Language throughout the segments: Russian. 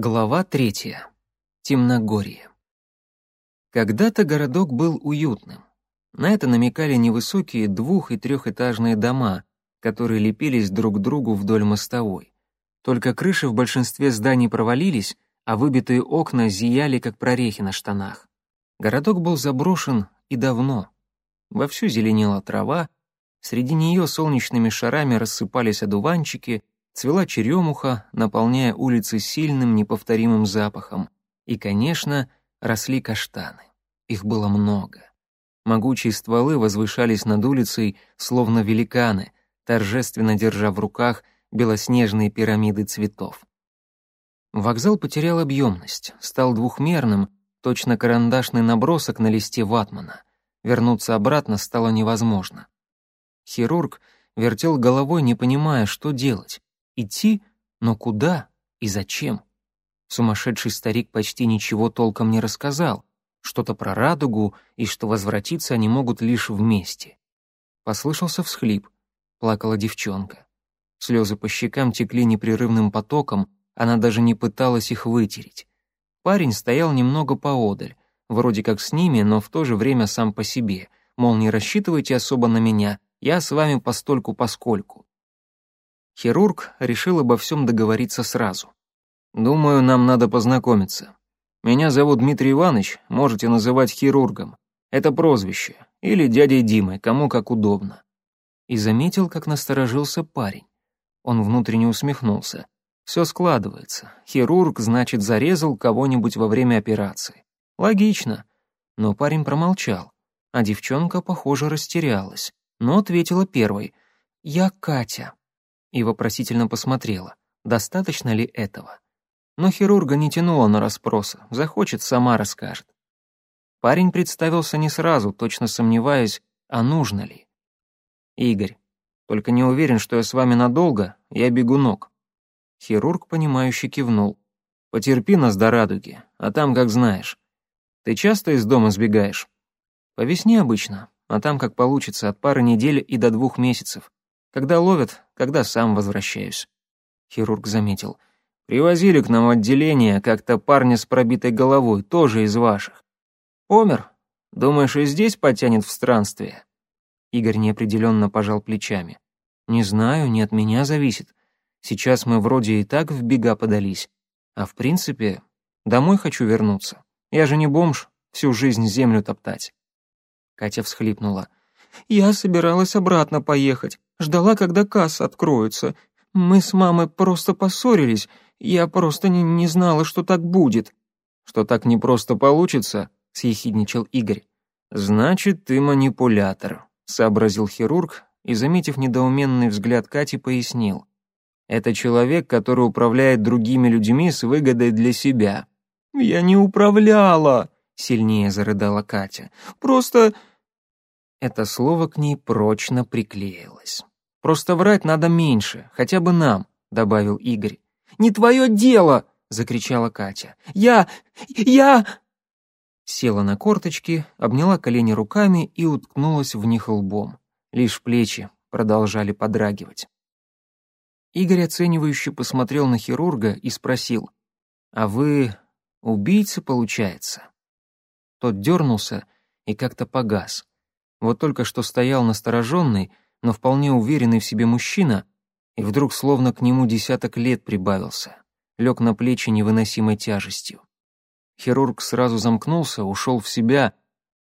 Глава третья. Темногорье. Когда-то городок был уютным. На это намекали невысокие двух- и трехэтажные дома, которые лепились друг к другу вдоль мостовой. Только крыши в большинстве зданий провалились, а выбитые окна зияли, как прорехи на штанах. Городок был заброшен и давно. Вовсю зеленела трава, среди нее солнечными шарами рассыпались одуванчики — Цвела черемуха, наполняя улицы сильным, неповторимым запахом. И, конечно, росли каштаны. Их было много. Могучие стволы возвышались над улицей, словно великаны, торжественно держа в руках белоснежные пирамиды цветов. Вокзал потерял объемность, стал двухмерным, точно карандашный набросок на листе ватмана. Вернуться обратно стало невозможно. Хирург вертел головой, не понимая, что делать. Идти? Но куда и зачем? Сумасшедший старик почти ничего толком не рассказал. Что-то про радугу и что возвратиться они могут лишь вместе. Послышался всхлип. Плакала девчонка. Слезы по щекам текли непрерывным потоком, она даже не пыталась их вытереть. Парень стоял немного поодаль, вроде как с ними, но в то же время сам по себе, мол, не рассчитывайте особо на меня, я с вами постольку-поскольку. Хирург решил обо всем договориться сразу. «Думаю, нам надо познакомиться. Меня зовут Дмитрий Иванович, можете называть хирургом. Это прозвище. Или дядей Димой, кому как удобно». И заметил, как насторожился парень. Он внутренне усмехнулся. Все складывается. Хирург, значит, зарезал кого-нибудь во время операции. Логично. Но парень промолчал. А девчонка, похоже, растерялась. Но ответила первой. «Я Катя» и вопросительно посмотрела, достаточно ли этого. Но хирурга не тянуло на расспросы, захочет, сама расскажет. Парень представился не сразу, точно сомневаясь, а нужно ли. «Игорь, только не уверен, что я с вами надолго, я бегунок». Хирург, понимающе кивнул. «Потерпи нас до радуги, а там как знаешь. Ты часто из дома сбегаешь?» «По весне обычно, а там как получится, от пары недель и до двух месяцев. Когда ловят, когда сам возвращаюсь. Хирург заметил. Привозили к нам в отделение как-то парня с пробитой головой, тоже из ваших. Помер? Думаешь, и здесь потянет в странствие? Игорь неопределенно пожал плечами. Не знаю, не от меня зависит. Сейчас мы вроде и так в бега подались. А в принципе, домой хочу вернуться. Я же не бомж, всю жизнь землю топтать. Катя всхлипнула. Я собиралась обратно поехать, ждала, когда касса откроется. Мы с мамой просто поссорились, я просто не, не знала, что так будет». «Что так не просто получится?» — съехидничал Игорь. «Значит, ты манипулятор», — сообразил хирург и, заметив недоуменный взгляд Кати, пояснил. «Это человек, который управляет другими людьми с выгодой для себя». «Я не управляла», — сильнее зарыдала Катя. «Просто это слово к ней прочно приклеилось. «Просто врать надо меньше, хотя бы нам», — добавил Игорь. «Не твое дело!» — закричала Катя. «Я... я...» Села на корточки, обняла колени руками и уткнулась в них лбом. Лишь плечи продолжали подрагивать. Игорь оценивающе посмотрел на хирурга и спросил, «А вы убийца, получается?» Тот дернулся и как-то погас. Вот только что стоял настороженный, но вполне уверенный в себе мужчина, и вдруг словно к нему десяток лет прибавился, лег на плечи невыносимой тяжестью. Хирург сразу замкнулся, ушел в себя,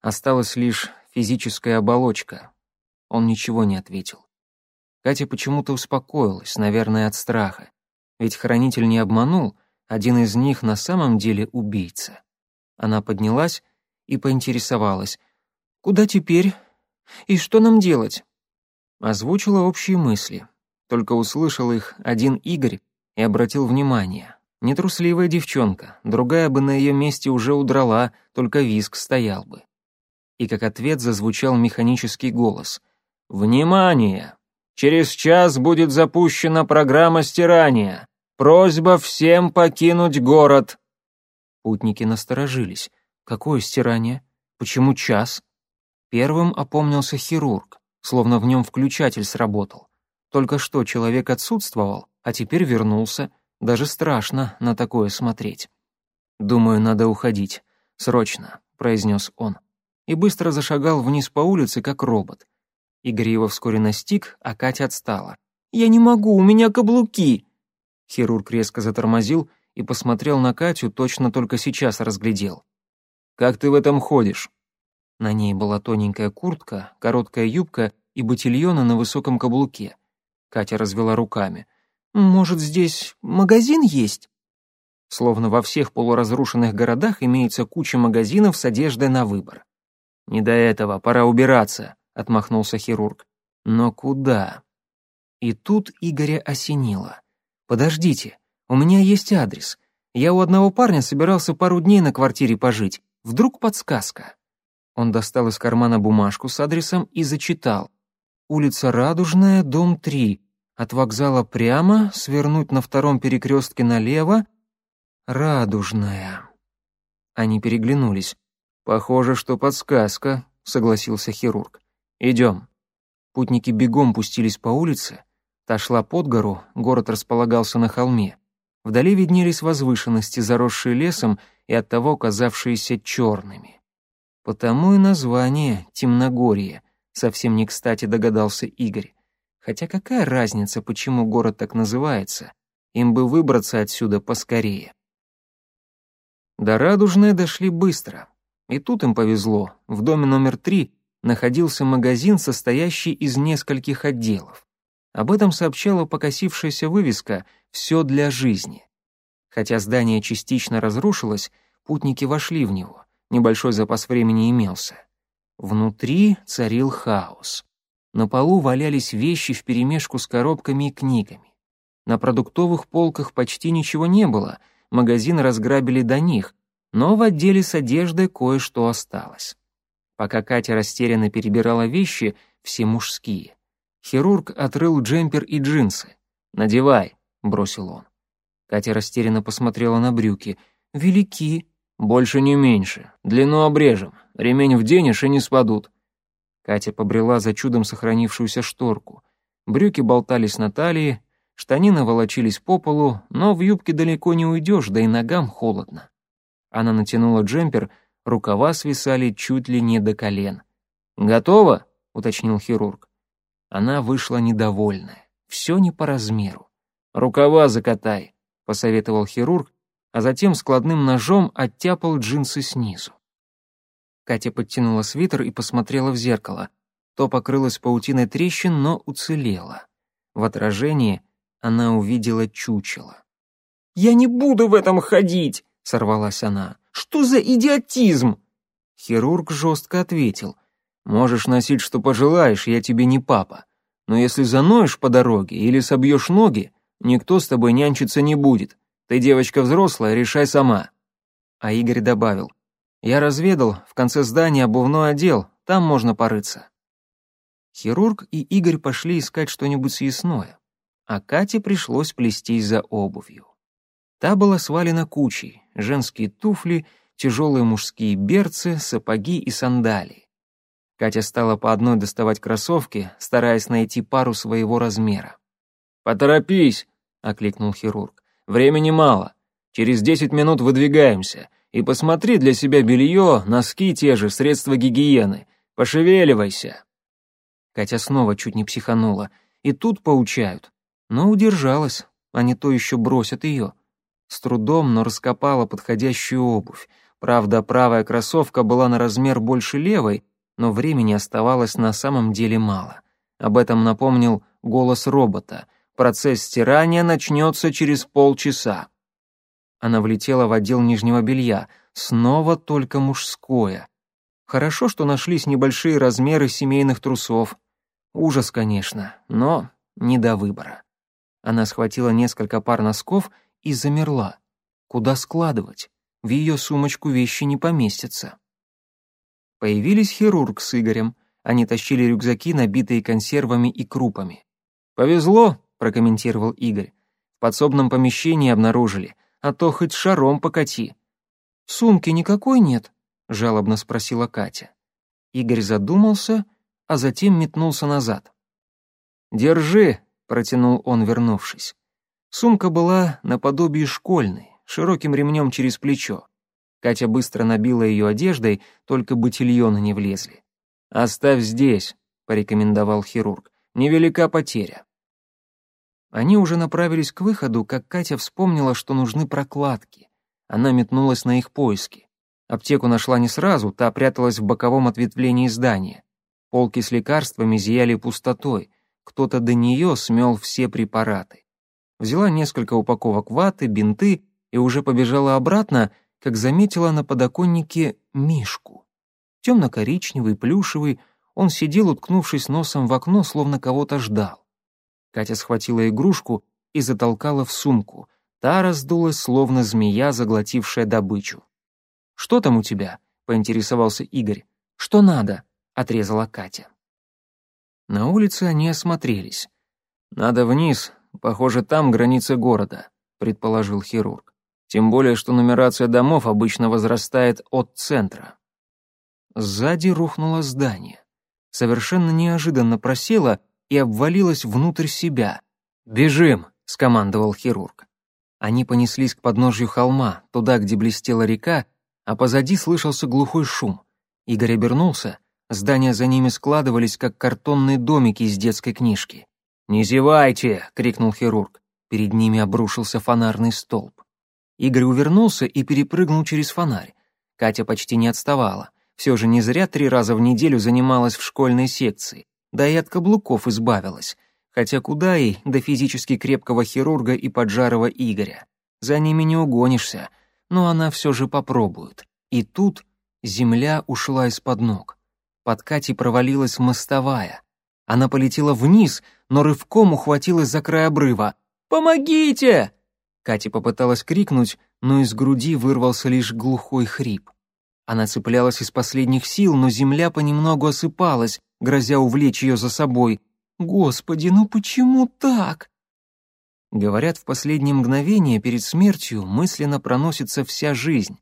осталась лишь физическая оболочка. Он ничего не ответил. Катя почему-то успокоилась, наверное, от страха. Ведь хранитель не обманул, один из них на самом деле убийца. Она поднялась и поинтересовалась — «Куда теперь? И что нам делать?» Озвучила общие мысли. Только услышал их один Игорь и обратил внимание. Нетрусливая девчонка, другая бы на ее месте уже удрала, только виск стоял бы. И как ответ зазвучал механический голос. «Внимание! Через час будет запущена программа стирания. Просьба всем покинуть город!» Путники насторожились. «Какое стирание? Почему час?» Первым опомнился хирург, словно в нем включатель сработал. Только что человек отсутствовал, а теперь вернулся. Даже страшно на такое смотреть. «Думаю, надо уходить. Срочно», — произнес он. И быстро зашагал вниз по улице, как робот. Игорь его вскоре настиг, а Катя отстала. «Я не могу, у меня каблуки!» Хирург резко затормозил и посмотрел на Катю, точно только сейчас разглядел. «Как ты в этом ходишь?» На ней была тоненькая куртка, короткая юбка и ботильона на высоком каблуке. Катя развела руками. «Может, здесь магазин есть?» Словно во всех полуразрушенных городах имеется куча магазинов с одеждой на выбор. «Не до этого, пора убираться», — отмахнулся хирург. «Но куда?» И тут Игоря осенило. «Подождите, у меня есть адрес. Я у одного парня собирался пару дней на квартире пожить. Вдруг подсказка?» Он достал из кармана бумажку с адресом и зачитал. «Улица Радужная, дом 3. От вокзала прямо, свернуть на втором перекрестке налево, «Радужная». Они переглянулись. «Похоже, что подсказка», — согласился хирург. «Идем». Путники бегом пустились по улице. Та шла под гору, город располагался на холме. Вдали виднелись возвышенности, заросшие лесом и оттого казавшиеся черными. Потому и название «Темногорье», совсем не кстати догадался Игорь. Хотя какая разница, почему город так называется? Им бы выбраться отсюда поскорее. До Радужной дошли быстро. И тут им повезло. В доме номер три находился магазин, состоящий из нескольких отделов. Об этом сообщала покосившаяся вывеска «Все для жизни». Хотя здание частично разрушилось, путники вошли в него. Небольшой запас времени имелся. Внутри царил хаос. На полу валялись вещи вперемешку с коробками и книгами. На продуктовых полках почти ничего не было — магазин разграбили до них, но в отделе с одеждой кое-что осталось. Пока Катя растерянно перебирала вещи, все мужские. Хирург отрыл джемпер и джинсы. «Надевай», — бросил он. Катя растерянно посмотрела на брюки. «Велики». «Больше не меньше. Длину обрежем. Ремень вденешь и не спадут». Катя побрела за чудом сохранившуюся шторку. Брюки болтались на талии, Штанины волочились по полу, но в юбке далеко не уйдешь, да и ногам холодно. Она натянула джемпер, рукава свисали чуть ли не до колен. «Готово?» — уточнил хирург. Она вышла недовольная. Все не по размеру. «Рукава закатай», — посоветовал хирург, а затем складным ножом оттяпал джинсы снизу. Катя подтянула свитер и посмотрела в зеркало. То покрылось паутиной трещин, но уцелело. В отражении она увидела чучело. «Я не буду в этом ходить!» — сорвалась она. «Что за идиотизм?» Хирург жестко ответил. «Можешь носить, что пожелаешь, я тебе не папа. Но если заноешь по дороге или собьешь ноги, никто с тобой нянчиться не будет. Ты девочка взрослая, решай сама». А Игорь добавил. «Я разведал, в конце здания обувной отдел, там можно порыться». Хирург и Игорь пошли искать что-нибудь съестное а Кате пришлось плестись за обувью. Та была свалена кучей, женские туфли, тяжелые мужские берцы, сапоги и сандалии. Катя стала по одной доставать кроссовки, стараясь найти пару своего размера. «Поторопись!» — окликнул хирург. «Времени мало. Через десять минут выдвигаемся. И посмотри для себя белье, носки те же, средства гигиены. Пошевеливайся!» Катя снова чуть не психанула. И тут поучают но удержалась, а не то еще бросят ее. С трудом, но раскопала подходящую обувь. Правда, правая кроссовка была на размер больше левой, но времени оставалось на самом деле мало. Об этом напомнил голос робота. Процесс стирания начнется через полчаса. Она влетела в отдел нижнего белья. Снова только мужское. Хорошо, что нашлись небольшие размеры семейных трусов. Ужас, конечно, но не до выбора. Она схватила несколько пар носков и замерла. Куда складывать? В ее сумочку вещи не поместятся. Появились хирург с Игорем. Они тащили рюкзаки, набитые консервами и крупами. «Повезло», — прокомментировал Игорь. «В подсобном помещении обнаружили, а то хоть шаром покати». «Сумки никакой нет?» — жалобно спросила Катя. Игорь задумался, а затем метнулся назад. «Держи», протянул он, вернувшись. Сумка была наподобие школьной, широким ремнем через плечо. Катя быстро набила ее одеждой, только ботильоны не влезли. «Оставь здесь», — порекомендовал хирург. «Невелика потеря». Они уже направились к выходу, как Катя вспомнила, что нужны прокладки. Она метнулась на их поиски. Аптеку нашла не сразу, та пряталась в боковом ответвлении здания. Полки с лекарствами зияли пустотой. Кто-то до нее смел все препараты. Взяла несколько упаковок ваты, бинты и уже побежала обратно, как заметила на подоконнике Мишку. Темно-коричневый, плюшевый, он сидел, уткнувшись носом в окно, словно кого-то ждал. Катя схватила игрушку и затолкала в сумку. Та раздулась, словно змея, заглотившая добычу. «Что там у тебя?» — поинтересовался Игорь. «Что надо?» — отрезала Катя. На улице они осмотрелись. «Надо вниз, похоже, там граница города», — предположил хирург. «Тем более, что нумерация домов обычно возрастает от центра». Сзади рухнуло здание. Совершенно неожиданно просело и обвалилось внутрь себя. «Бежим!» — скомандовал хирург. Они понеслись к подножью холма, туда, где блестела река, а позади слышался глухой шум. Игорь обернулся, Здания за ними складывались, как картонные домики из детской книжки. «Не зевайте!» — крикнул хирург. Перед ними обрушился фонарный столб. Игорь увернулся и перепрыгнул через фонарь. Катя почти не отставала. Все же не зря три раза в неделю занималась в школьной секции. Да и от каблуков избавилась. Хотя куда ей до физически крепкого хирурга и поджарого Игоря. За ними не угонишься, но она все же попробует. И тут земля ушла из-под ног. Под Катей провалилась мостовая. Она полетела вниз, но рывком ухватилась за край обрыва. «Помогите!» Катя попыталась крикнуть, но из груди вырвался лишь глухой хрип. Она цеплялась из последних сил, но земля понемногу осыпалась, грозя увлечь ее за собой. «Господи, ну почему так?» Говорят, в последнее мгновение перед смертью мысленно проносится вся жизнь.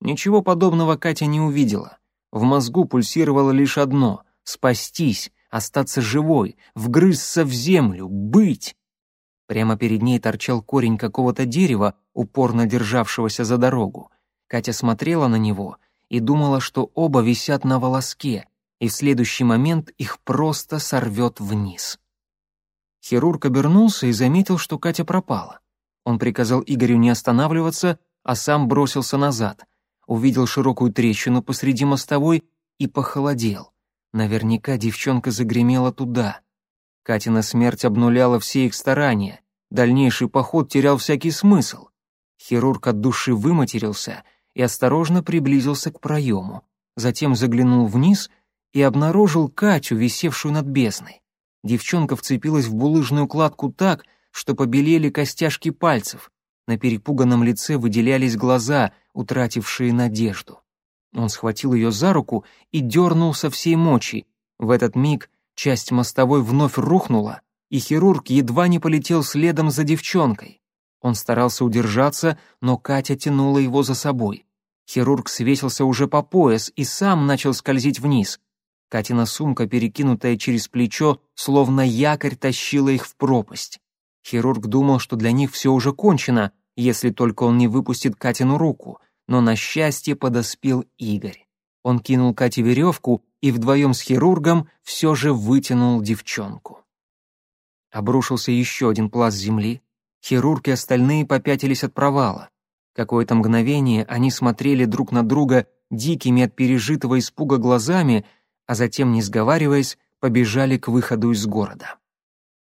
Ничего подобного Катя не увидела. В мозгу пульсировало лишь одно — спастись, остаться живой, вгрызться в землю, быть. Прямо перед ней торчал корень какого-то дерева, упорно державшегося за дорогу. Катя смотрела на него и думала, что оба висят на волоске, и в следующий момент их просто сорвет вниз. Хирург обернулся и заметил, что Катя пропала. Он приказал Игорю не останавливаться, а сам бросился назад увидел широкую трещину посреди мостовой и похолодел. Наверняка девчонка загремела туда. Катина смерть обнуляла все их старания. Дальнейший поход терял всякий смысл. Хирург от души выматерился и осторожно приблизился к проему. Затем заглянул вниз и обнаружил Катю, висевшую над бездной. Девчонка вцепилась в булыжную кладку так, что побелели костяшки пальцев. На перепуганном лице выделялись глаза, утратившие надежду. Он схватил ее за руку и дернул со всей мочи. В этот миг часть мостовой вновь рухнула, и хирург едва не полетел следом за девчонкой. Он старался удержаться, но Катя тянула его за собой. Хирург свесился уже по пояс и сам начал скользить вниз. Катина сумка, перекинутая через плечо, словно якорь тащила их в пропасть. Хирург думал, что для них все уже кончено, если только он не выпустит Катину руку, но на счастье подоспел Игорь. Он кинул Кате веревку и вдвоем с хирургом все же вытянул девчонку. Обрушился еще один пласт земли. Хирург и остальные попятились от провала. Какое-то мгновение они смотрели друг на друга дикими от пережитого испуга глазами, а затем, не сговариваясь, побежали к выходу из города.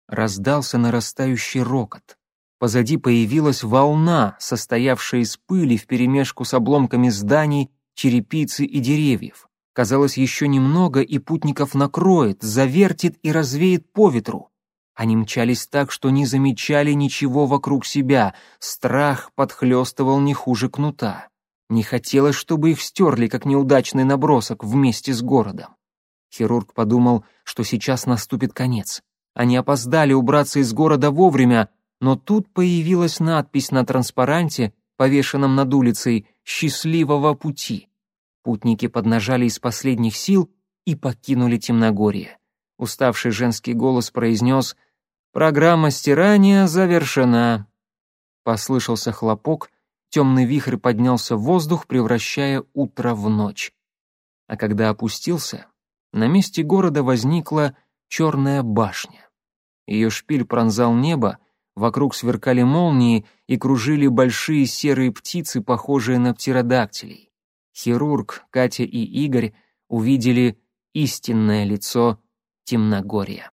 Раздался нарастающий рокот. Позади появилась волна, состоявшая из пыли вперемешку с обломками зданий, черепицы и деревьев. Казалось, еще немного, и путников накроет, завертит и развеет по ветру. Они мчались так, что не замечали ничего вокруг себя, страх подхлестывал не хуже кнута. Не хотелось, чтобы их стерли, как неудачный набросок, вместе с городом. Хирург подумал, что сейчас наступит конец. Они опоздали убраться из города вовремя, но тут появилась надпись на транспаранте, повешенном над улицей «Счастливого пути». Путники поднажали из последних сил и покинули темногорье. Уставший женский голос произнес Программа стирания завершена. Послышался хлопок, темный вихрь поднялся в воздух, превращая утро в ночь. А когда опустился, на месте города возникла черная башня. Ее шпиль пронзал небо, вокруг сверкали молнии и кружили большие серые птицы, похожие на птеродактилей. Хирург, Катя и Игорь увидели истинное лицо Темногорья.